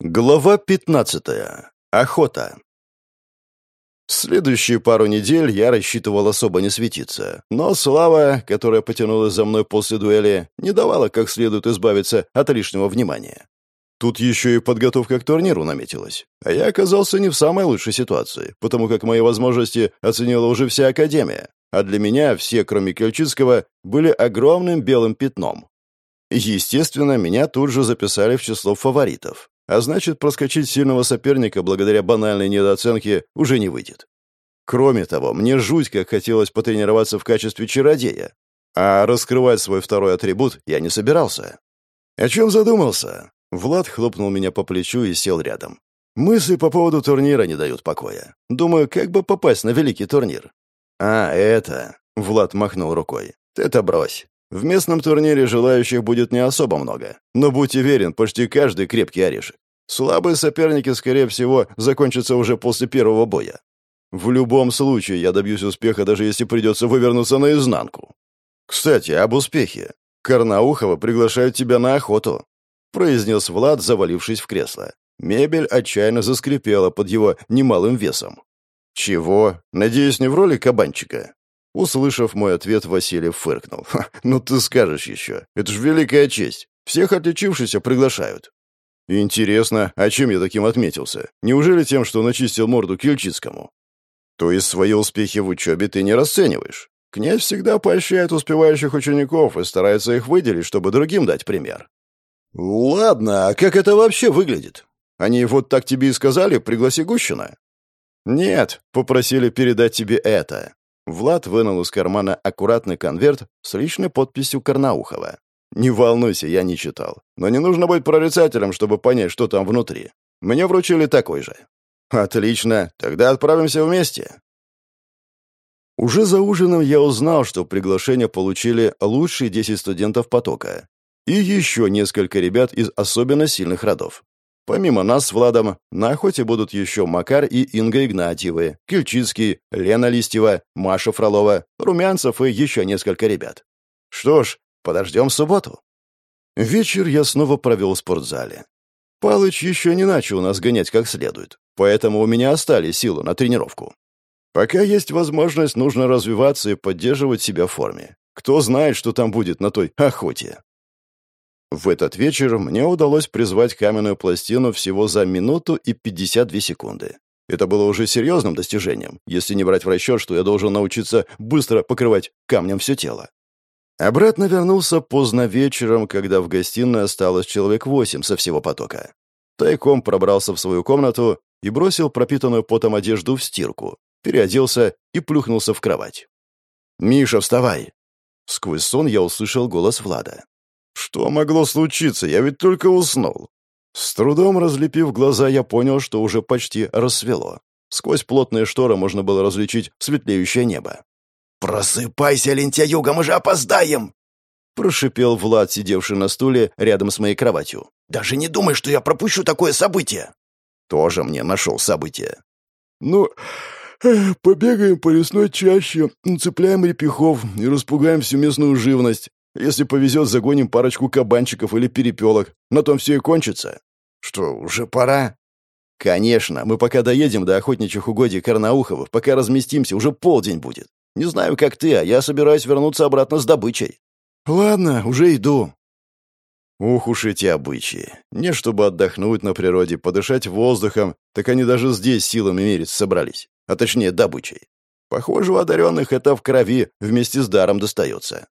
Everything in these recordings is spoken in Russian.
Глава 15. Охота. Следующие пару недель я рассчитывал особо не светиться, но слава, которая потянулась за мной после дуэли, не давала как следует избавиться от лишнего внимания. Тут еще и подготовка к турниру наметилась, а я оказался не в самой лучшей ситуации, потому как мои возможности оценила уже вся Академия, а для меня все, кроме Кельчицкого, были огромным белым пятном. Естественно, меня тут же записали в число фаворитов. А значит, проскочить сильного соперника благодаря банальной недооценке уже не выйдет. Кроме того, мне жуть как хотелось потренироваться в качестве чародея. А раскрывать свой второй атрибут я не собирался. О чем задумался? Влад хлопнул меня по плечу и сел рядом. Мысли по поводу турнира не дают покоя. Думаю, как бы попасть на великий турнир. А, это... Влад махнул рукой. Это брось. В местном турнире желающих будет не особо много, но будь уверен, почти каждый крепкий орешек. Слабые соперники, скорее всего, закончатся уже после первого боя. В любом случае я добьюсь успеха, даже если придется вывернуться наизнанку. Кстати, об успехе. Карнаухова приглашают тебя на охоту, произнес Влад, завалившись в кресло. Мебель отчаянно заскрипела под его немалым весом. «Чего? Надеюсь, не в роли кабанчика?» Услышав мой ответ, Василий фыркнул. «Ну ты скажешь еще. Это ж великая честь. Всех отличившихся приглашают». «Интересно, а чем я таким отметился? Неужели тем, что начистил морду Кильчицкому?» «То есть свои успехи в учебе ты не расцениваешь? Князь всегда поощряет успевающих учеников и старается их выделить, чтобы другим дать пример». «Ладно, а как это вообще выглядит? Они вот так тебе и сказали, пригласи Гущина?» «Нет, попросили передать тебе это. Влад вынул из кармана аккуратный конверт с личной подписью Карнаухова. «Не волнуйся, я не читал. Но не нужно быть прорицателем, чтобы понять, что там внутри. Мне вручили такой же». «Отлично, тогда отправимся вместе». Уже за ужином я узнал, что приглашение получили лучшие 10 студентов потока и еще несколько ребят из особенно сильных родов. Помимо нас с Владом, на охоте будут еще Макар и Инга Игнатьевы, Кильчицкий, Лена Листьева, Маша Фролова, Румянцев и еще несколько ребят. Что ж, подождем субботу. Вечер я снова провел в спортзале. Палыч еще не начал нас гонять как следует, поэтому у меня остались силы на тренировку. Пока есть возможность, нужно развиваться и поддерживать себя в форме. Кто знает, что там будет на той охоте. В этот вечер мне удалось призвать каменную пластину всего за минуту и 52 секунды. Это было уже серьезным достижением, если не брать в расчет, что я должен научиться быстро покрывать камнем все тело. Обратно вернулся поздно вечером, когда в гостиной осталось человек восемь со всего потока. Тайком пробрался в свою комнату и бросил пропитанную потом одежду в стирку, переоделся и плюхнулся в кровать. «Миша, вставай!» Сквозь сон я услышал голос Влада. Что могло случиться? Я ведь только уснул. С трудом разлепив глаза, я понял, что уже почти рассвело. Сквозь плотные шторы можно было различить светлеющее небо. «Просыпайся, лентяюга, мы же опоздаем!» Прошипел Влад, сидевший на стуле рядом с моей кроватью. «Даже не думай, что я пропущу такое событие!» Тоже мне нашел событие. «Ну, побегаем по лесной чаще, цепляем репехов и распугаем всю местную живность. Если повезет, загоним парочку кабанчиков или перепелок. На том все и кончится. Что, уже пора? Конечно, мы пока доедем до охотничьих угодий Карнауховых, пока разместимся, уже полдень будет. Не знаю, как ты, а я собираюсь вернуться обратно с добычей. Ладно, уже иду. Ух уж эти обычаи. Не чтобы отдохнуть на природе, подышать воздухом, так они даже здесь силами мерить собрались. А точнее, добычей. Похоже, у одаренных это в крови вместе с даром достается.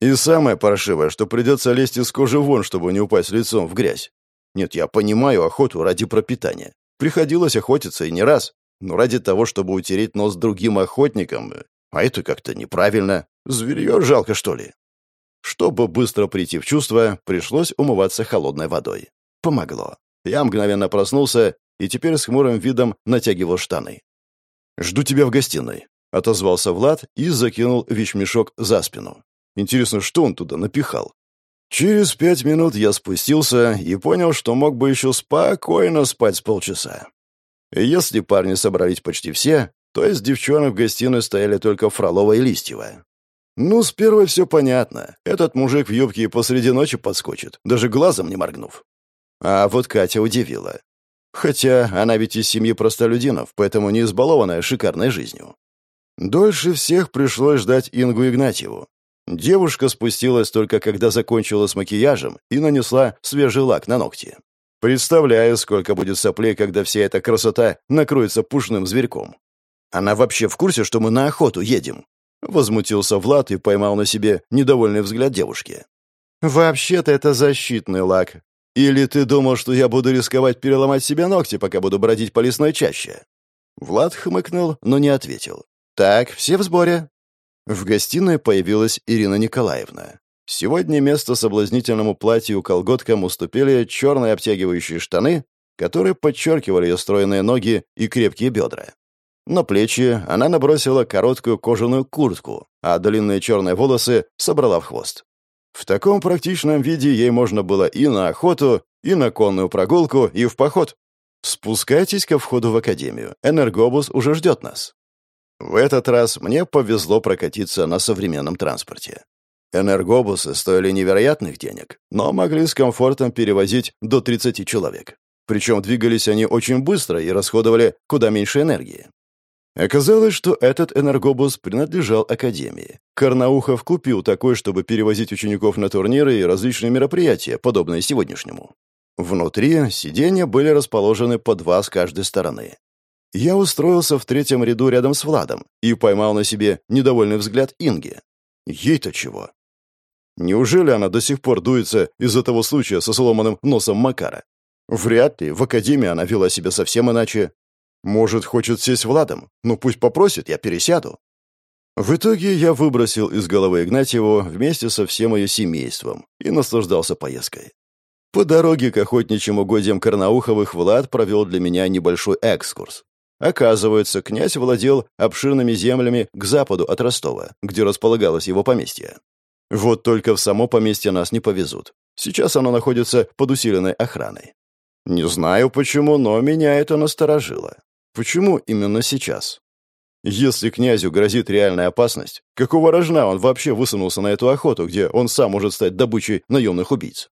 И самое паршивое, что придется лезть из кожи вон, чтобы не упасть лицом в грязь. Нет, я понимаю охоту ради пропитания. Приходилось охотиться и не раз. Но ради того, чтобы утереть нос другим охотникам... А это как-то неправильно. Зверье жалко, что ли? Чтобы быстро прийти в чувство, пришлось умываться холодной водой. Помогло. Я мгновенно проснулся и теперь с хмурым видом натягивал штаны. «Жду тебя в гостиной», — отозвался Влад и закинул вещмешок за спину. Интересно, что он туда напихал? Через пять минут я спустился и понял, что мог бы еще спокойно спать с полчаса. если парни собрались почти все, то из девчонок в гостиной стояли только Фролова и Листьева. Ну, с первой все понятно. Этот мужик в юбке и посреди ночи подскочит, даже глазом не моргнув. А вот Катя удивила. Хотя она ведь из семьи простолюдинов, поэтому не избалованная шикарной жизнью. Дольше всех пришлось ждать Ингу Игнатьеву. Девушка спустилась только когда закончила с макияжем и нанесла свежий лак на ногти. Представляю, сколько будет соплей, когда вся эта красота накроется пушным зверьком. Она вообще в курсе, что мы на охоту едем? Возмутился Влад и поймал на себе недовольный взгляд девушки. «Вообще-то это защитный лак. Или ты думал, что я буду рисковать переломать себе ногти, пока буду бродить по лесной чаще?» Влад хмыкнул, но не ответил. «Так, все в сборе». В гостиной появилась Ирина Николаевна. Сегодня место соблазнительному платью колготкам уступили черные обтягивающие штаны, которые подчеркивали ее стройные ноги и крепкие бедра. На плечи она набросила короткую кожаную куртку, а длинные черные волосы собрала в хвост. В таком практичном виде ей можно было и на охоту, и на конную прогулку, и в поход. Спускайтесь ко входу в академию. Энергобус уже ждет нас. В этот раз мне повезло прокатиться на современном транспорте. Энергобусы стоили невероятных денег, но могли с комфортом перевозить до 30 человек. Причем двигались они очень быстро и расходовали куда меньше энергии. Оказалось, что этот энергобус принадлежал Академии. Карнаухов купил такой, чтобы перевозить учеников на турниры и различные мероприятия, подобные сегодняшнему. Внутри сиденья были расположены по два с каждой стороны. Я устроился в третьем ряду рядом с Владом и поймал на себе недовольный взгляд Инги. Ей-то чего? Неужели она до сих пор дуется из-за того случая со сломанным носом Макара? Вряд ли, в академии она вела себя совсем иначе. Может, хочет сесть Владом? Ну, пусть попросит, я пересяду. В итоге я выбросил из головы Игнатьеву вместе со всем ее семейством и наслаждался поездкой. По дороге к охотничьим угодьям Карнауховых Влад провел для меня небольшой экскурс. Оказывается, князь владел обширными землями к западу от Ростова, где располагалось его поместье. Вот только в само поместье нас не повезут. Сейчас оно находится под усиленной охраной. Не знаю почему, но меня это насторожило. Почему именно сейчас? Если князю грозит реальная опасность, какого рожна он вообще высунулся на эту охоту, где он сам может стать добычей наемных убийц?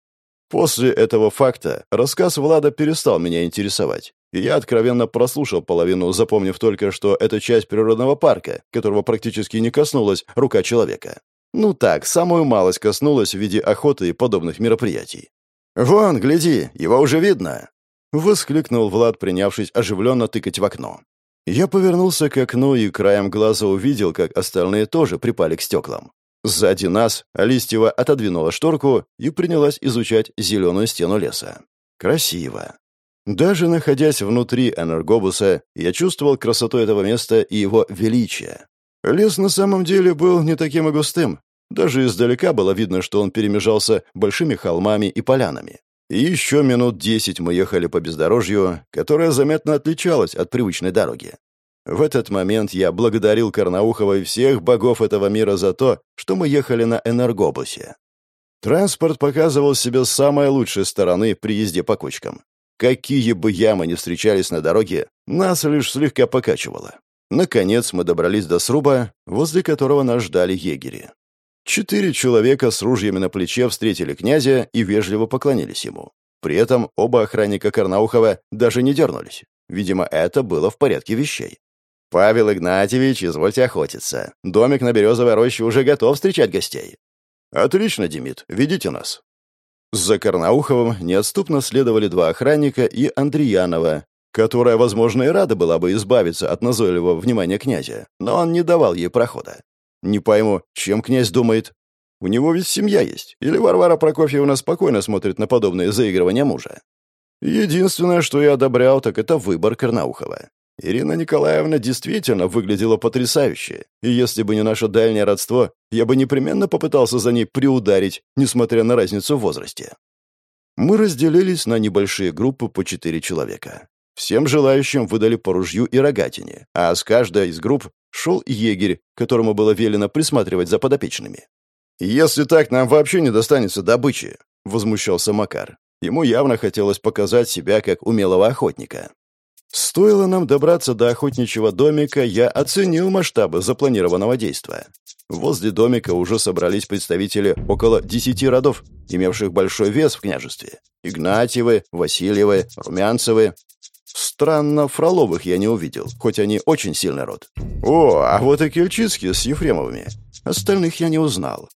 После этого факта рассказ Влада перестал меня интересовать, и я откровенно прослушал половину, запомнив только, что это часть природного парка, которого практически не коснулась рука человека. Ну так, самую малость коснулась в виде охоты и подобных мероприятий. «Вон, гляди, его уже видно!» — воскликнул Влад, принявшись оживленно тыкать в окно. Я повернулся к окну и краем глаза увидел, как остальные тоже припали к стеклам. Сзади нас Алистьева отодвинула шторку и принялась изучать зеленую стену леса. Красиво. Даже находясь внутри энергобуса, я чувствовал красоту этого места и его величие. Лес на самом деле был не таким и густым. Даже издалека было видно, что он перемежался большими холмами и полянами. И еще минут десять мы ехали по бездорожью, которое заметно отличалось от привычной дороги. В этот момент я благодарил Карнаухова и всех богов этого мира за то, что мы ехали на энергобусе. Транспорт показывал себя с самой лучшей стороны при езде по кочкам. Какие бы ямы ни встречались на дороге, нас лишь слегка покачивало. Наконец мы добрались до сруба, возле которого нас ждали егери. Четыре человека с ружьями на плече встретили князя и вежливо поклонились ему. При этом оба охранника Карнаухова даже не дернулись. Видимо, это было в порядке вещей. «Павел Игнатьевич, извольте охотиться. Домик на Березовой роще уже готов встречать гостей». «Отлично, Демид, ведите нас». За Карнауховым неотступно следовали два охранника и Андреянова, которая, возможно, и рада была бы избавиться от назойливого внимания князя, но он не давал ей прохода. Не пойму, чем князь думает? У него ведь семья есть. Или Варвара Прокофьевна спокойно смотрит на подобные заигрывания мужа? Единственное, что я одобрял, так это выбор Карнаухова. Ирина Николаевна действительно выглядела потрясающе, и если бы не наше дальнее родство, я бы непременно попытался за ней приударить, несмотря на разницу в возрасте. Мы разделились на небольшие группы по четыре человека. Всем желающим выдали по ружью и рогатине, а с каждой из групп шел егерь, которому было велено присматривать за подопечными. «Если так, нам вообще не достанется добычи», — возмущался Макар. Ему явно хотелось показать себя как умелого охотника. Стоило нам добраться до охотничьего домика, я оценил масштабы запланированного действия. Возле домика уже собрались представители около десяти родов, имевших большой вес в княжестве. Игнатьевы, Васильевы, Румянцевы. Странно, Фроловых я не увидел, хоть они очень сильный род. О, а вот и Кельчицкие с Ефремовыми. Остальных я не узнал.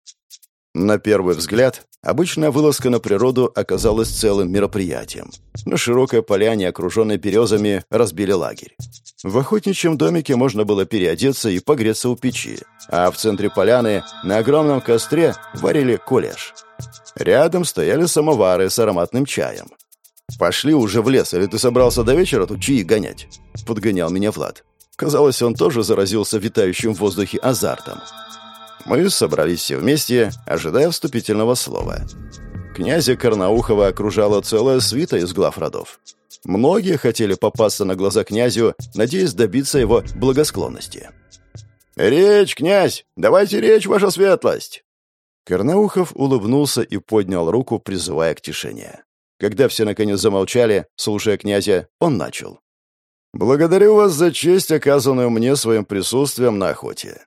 На первый взгляд, обычная вылазка на природу оказалась целым мероприятием. На широкой поляне, окруженной березами, разбили лагерь. В охотничьем домике можно было переодеться и погреться у печи, а в центре поляны на огромном костре варили кулеш. Рядом стояли самовары с ароматным чаем. «Пошли уже в лес, или ты собрался до вечера тут чаи гонять?» — подгонял меня Влад. Казалось, он тоже заразился витающим в воздухе азартом. Мы собрались все вместе, ожидая вступительного слова. Князя Карнаухова окружала целая свита из глав родов. Многие хотели попасться на глаза князю, надеясь добиться его благосклонности. «Речь, князь! Давайте речь, ваша светлость!» Карнаухов улыбнулся и поднял руку, призывая к тишине. Когда все наконец замолчали, слушая князя, он начал. «Благодарю вас за честь, оказанную мне своим присутствием на охоте.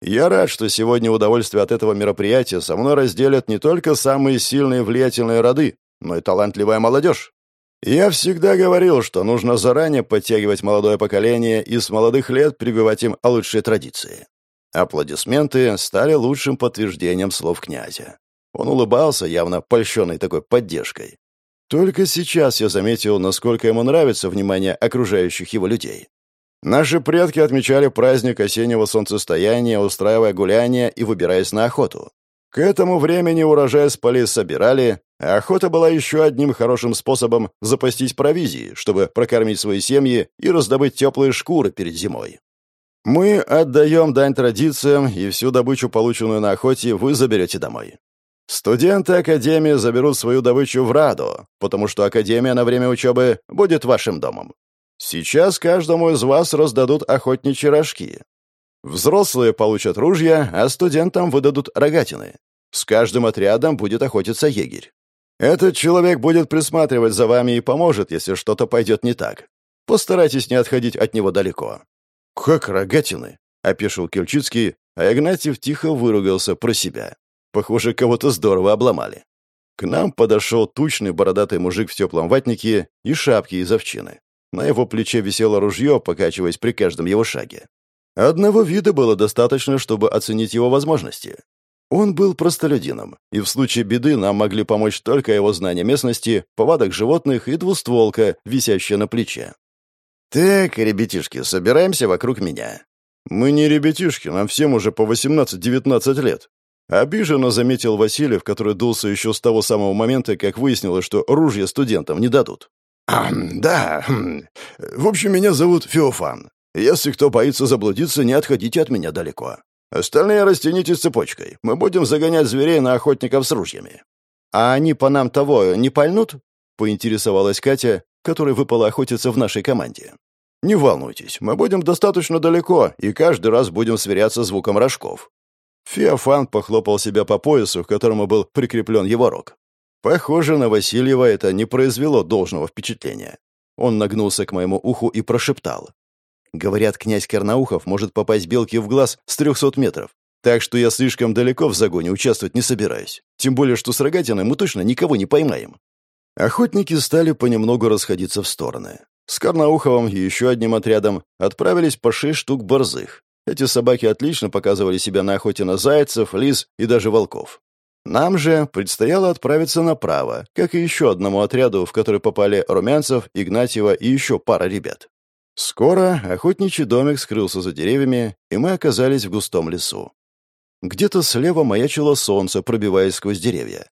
Я рад, что сегодня удовольствие от этого мероприятия со мной разделят не только самые сильные и влиятельные роды, но и талантливая молодежь. Я всегда говорил, что нужно заранее подтягивать молодое поколение и с молодых лет прививать им лучшие традиции. Аплодисменты стали лучшим подтверждением слов князя. Он улыбался, явно польщенный такой поддержкой. Только сейчас я заметил, насколько ему нравится внимание окружающих его людей. Наши предки отмечали праздник осеннего солнцестояния, устраивая гуляния и выбираясь на охоту. К этому времени урожай с полей собирали, а охота была еще одним хорошим способом запастись провизией, чтобы прокормить свои семьи и раздобыть теплые шкуры перед зимой. Мы отдаем дань традициям, и всю добычу, полученную на охоте, вы заберете домой. Студенты Академии заберут свою добычу в Раду, потому что Академия на время учебы будет вашим домом. Сейчас каждому из вас раздадут охотничьи рожки. Взрослые получат ружья, а студентам выдадут рогатины. С каждым отрядом будет охотиться егерь. Этот человек будет присматривать за вами и поможет, если что-то пойдет не так. Постарайтесь не отходить от него далеко». «Как рогатины?» — опешил Кельчицкий, а Игнатьев тихо выругался про себя. Похоже, кого-то здорово обломали. К нам подошел тучный бородатый мужик в теплом ватнике и шапке из овчины. На его плече висело ружье, покачиваясь при каждом его шаге. Одного вида было достаточно, чтобы оценить его возможности. Он был простолюдином, и в случае беды нам могли помочь только его знания местности, повадок животных и двустволка, висящая на плече. «Так, ребятишки, собираемся вокруг меня». «Мы не ребятишки, нам всем уже по 18-19 лет». Обиженно заметил Васильев, который дулся еще с того самого момента, как выяснилось, что ружья студентам не дадут. «Да. Хм. В общем, меня зовут Феофан. Если кто боится заблудиться, не отходите от меня далеко. Остальные растянитесь цепочкой. Мы будем загонять зверей на охотников с ружьями». «А они по нам того не пальнут?» — поинтересовалась Катя, которой выпало охотиться в нашей команде. «Не волнуйтесь, мы будем достаточно далеко, и каждый раз будем сверяться звуком рожков». Феофан похлопал себя по поясу, к которому был прикреплен его рог. Похоже, на Васильева это не произвело должного впечатления. Он нагнулся к моему уху и прошептал. «Говорят, князь Карнаухов может попасть белке в глаз с трехсот метров, так что я слишком далеко в загоне участвовать не собираюсь. Тем более, что с рогатиной мы точно никого не поймаем». Охотники стали понемногу расходиться в стороны. С Карнауховым и еще одним отрядом отправились по шесть штук борзых. Эти собаки отлично показывали себя на охоте на зайцев, лис и даже волков. Нам же предстояло отправиться направо, как и еще одному отряду, в который попали Румянцев, Игнатьева и еще пара ребят. Скоро охотничий домик скрылся за деревьями, и мы оказались в густом лесу. Где-то слева маячило солнце, пробиваясь сквозь деревья.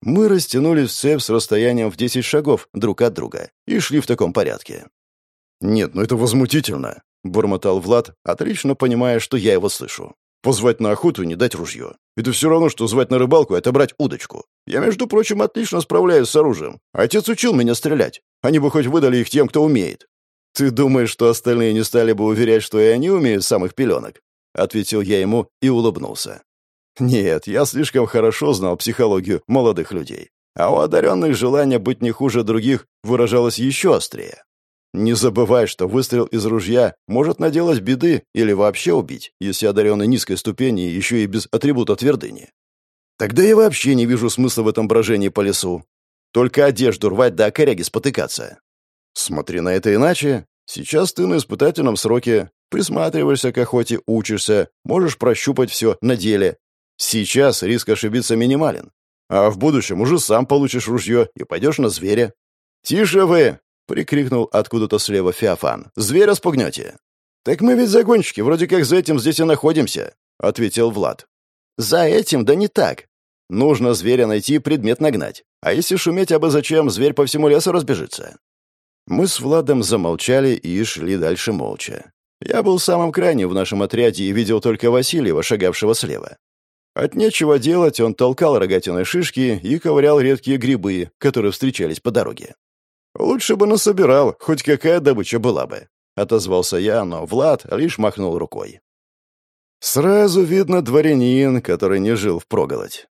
Мы растянулись в цепь с расстоянием в 10 шагов друг от друга и шли в таком порядке. «Нет, ну это возмутительно», — бормотал Влад, отлично понимая, что я его слышу. Позвать на охоту и не дать ружье. Это все равно, что звать на рыбалку и отобрать удочку. Я, между прочим, отлично справляюсь с оружием. Отец учил меня стрелять. Они бы хоть выдали их тем, кто умеет. Ты думаешь, что остальные не стали бы уверять, что и они умеют самых пеленок? Ответил я ему и улыбнулся. Нет, я слишком хорошо знал психологию молодых людей. А у одаренных желание быть не хуже других выражалось еще острее. Не забывай, что выстрел из ружья может наделать беды или вообще убить, если одаренный низкой ступени еще и без атрибута твердыни. Тогда я вообще не вижу смысла в этом брожении по лесу. Только одежду рвать да коряги спотыкаться. Смотри на это иначе. Сейчас ты на испытательном сроке, присматриваешься к охоте, учишься, можешь прощупать все на деле. Сейчас риск ошибиться минимален. А в будущем уже сам получишь ружье и пойдешь на зверя. «Тише вы!» — прикрикнул откуда-то слева Феофан. «Зверя спугнете!» «Так мы ведь загонщики, вроде как за этим здесь и находимся», — ответил Влад. «За этим, да не так. Нужно зверя найти и предмет нагнать. А если шуметь абы зачем, зверь по всему лесу разбежится». Мы с Владом замолчали и шли дальше молча. Я был самым крайним в нашем отряде и видел только Васильева, шагавшего слева. От нечего делать он толкал рогатиной шишки и ковырял редкие грибы, которые встречались по дороге. «Лучше бы насобирал, хоть какая добыча была бы», — отозвался я, но Влад лишь махнул рукой. Сразу видно дворянин, который не жил в проголодь.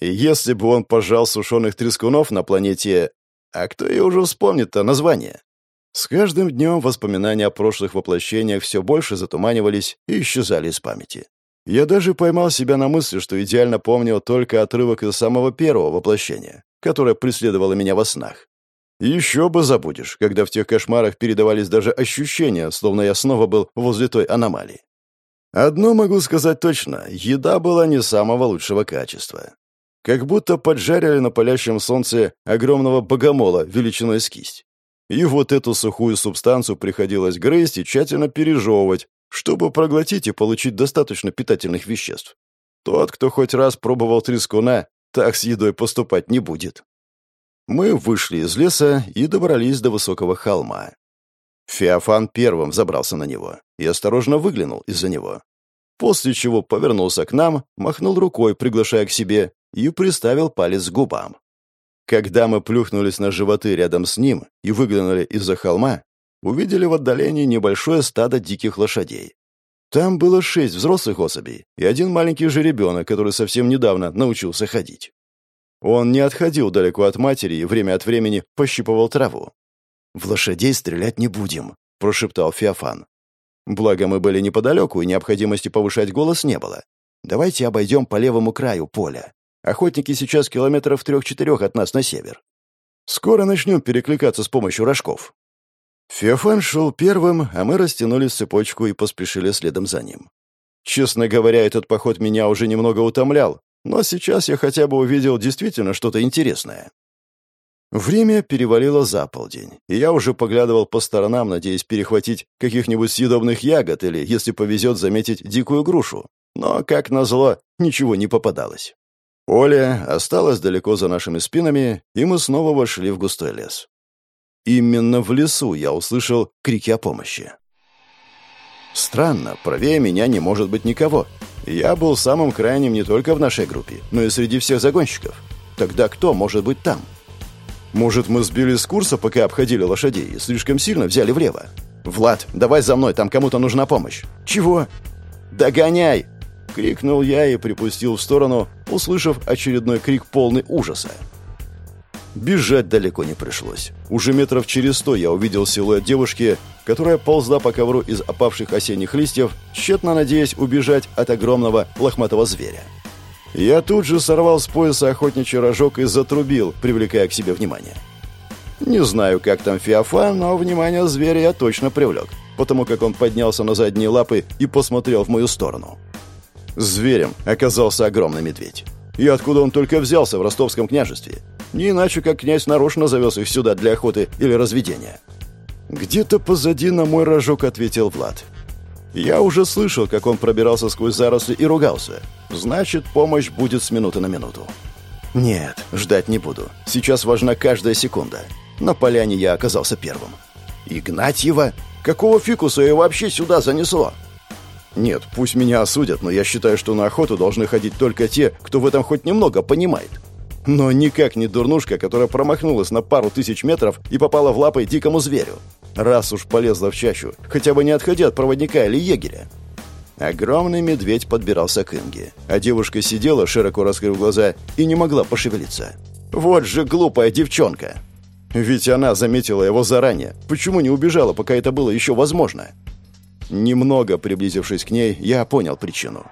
И если бы он пожал сушеных трескунов на планете... А кто и уже вспомнит-то название? С каждым днем воспоминания о прошлых воплощениях все больше затуманивались и исчезали из памяти. Я даже поймал себя на мысли, что идеально помнил только отрывок из самого первого воплощения, которое преследовало меня во снах. Еще бы забудешь, когда в тех кошмарах передавались даже ощущения, словно я снова был возле той аномалии. Одно могу сказать точно, еда была не самого лучшего качества. Как будто поджарили на палящем солнце огромного богомола величиной с кисть. И вот эту сухую субстанцию приходилось грызть и тщательно пережевывать, чтобы проглотить и получить достаточно питательных веществ. Тот, кто хоть раз пробовал трескуна, так с едой поступать не будет. Мы вышли из леса и добрались до высокого холма. Феофан первым забрался на него и осторожно выглянул из-за него. После чего повернулся к нам, махнул рукой, приглашая к себе, и приставил палец к губам. Когда мы плюхнулись на животы рядом с ним и выглянули из-за холма, увидели в отдалении небольшое стадо диких лошадей. Там было шесть взрослых особей и один маленький жеребенок, который совсем недавно научился ходить. Он не отходил далеко от матери и время от времени пощипывал траву. «В лошадей стрелять не будем», — прошептал Феофан. Благо мы были неподалеку, и необходимости повышать голос не было. «Давайте обойдем по левому краю поля. Охотники сейчас километров трех-четырех от нас на север. Скоро начнем перекликаться с помощью рожков». Феофан шел первым, а мы растянулись цепочку и поспешили следом за ним. Честно говоря, этот поход меня уже немного утомлял, но сейчас я хотя бы увидел действительно что-то интересное. Время перевалило за полдень, и я уже поглядывал по сторонам, надеясь перехватить каких-нибудь съедобных ягод или, если повезет, заметить дикую грушу. Но, как назло, ничего не попадалось. Оля осталась далеко за нашими спинами, и мы снова вошли в густой лес. Именно в лесу я услышал крики о помощи. Странно, правее меня не может быть никого. Я был самым крайним не только в нашей группе, но и среди всех загонщиков. Тогда кто может быть там? Может, мы сбили с курса, пока обходили лошадей, и слишком сильно взяли влево? «Влад, давай за мной, там кому-то нужна помощь». «Чего?» «Догоняй!» — крикнул я и припустил в сторону, услышав очередной крик полный ужаса. Бежать далеко не пришлось. Уже метров через сто я увидел силуэт девушки, которая ползла по ковру из опавших осенних листьев, тщетно надеясь убежать от огромного лохматого зверя. Я тут же сорвал с пояса охотничий рожок и затрубил, привлекая к себе внимание. Не знаю, как там Феофан, но внимание зверя я точно привлек, потому как он поднялся на задние лапы и посмотрел в мою сторону. Зверем оказался огромный медведь. И откуда он только взялся в ростовском княжестве? Не иначе, как князь нарочно завез их сюда для охоты или разведения. Где-то позади на мой рожок ответил Влад. Я уже слышал, как он пробирался сквозь заросли и ругался. Значит, помощь будет с минуты на минуту. Нет, ждать не буду. Сейчас важна каждая секунда. На поляне я оказался первым. Игнатьева? Какого фикуса ее вообще сюда занесло? Нет, пусть меня осудят, но я считаю, что на охоту должны ходить только те, кто в этом хоть немного понимает. Но никак не дурнушка, которая промахнулась на пару тысяч метров и попала в лапы дикому зверю. Раз уж полезла в чащу, хотя бы не отходя от проводника или егеря. Огромный медведь подбирался к Инге, а девушка сидела, широко раскрыв глаза, и не могла пошевелиться. «Вот же глупая девчонка!» Ведь она заметила его заранее. Почему не убежала, пока это было еще возможно? Немного приблизившись к ней, я понял причину.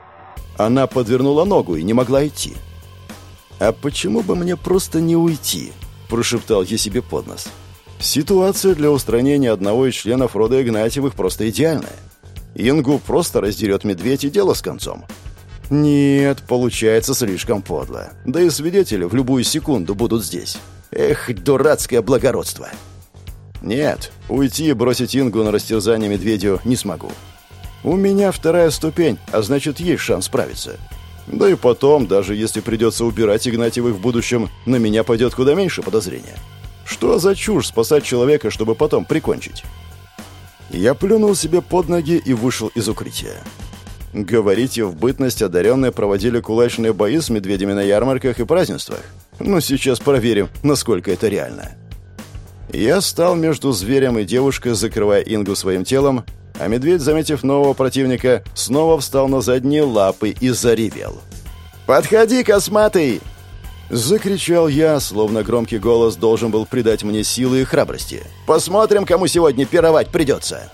Она подвернула ногу и не могла идти. «А почему бы мне просто не уйти?» – прошептал я себе под нос. «Ситуация для устранения одного из членов рода Игнатьевых просто идеальная. Ингу просто раздерет медведь и дело с концом. Нет, получается слишком подло. Да и свидетели в любую секунду будут здесь. Эх, дурацкое благородство. Нет, уйти и бросить Ингу на растерзание медведю не смогу. У меня вторая ступень, а значит, есть шанс справиться. Да и потом, даже если придется убирать Игнатьевых в будущем, на меня пойдет куда меньше подозрения. Что за чушь спасать человека, чтобы потом прикончить? Я плюнул себе под ноги и вышел из укрытия. Говорите, в бытность одаренные проводили кулачные бои с медведями на ярмарках и празднествах. Но сейчас проверим, насколько это реально. Я стал между зверем и девушкой, закрывая Ингу своим телом, а медведь, заметив нового противника, снова встал на задние лапы и заревел. «Подходи, косматый!» Закричал я, словно громкий голос должен был придать мне силы и храбрости. «Посмотрим, кому сегодня пировать придется!»